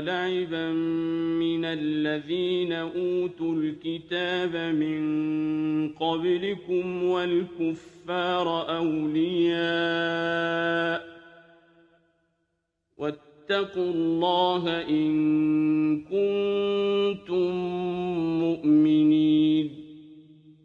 ولعبا من الذين أوتوا الكتاب من قبلكم والكفار أولياء واتقوا الله إن كنتم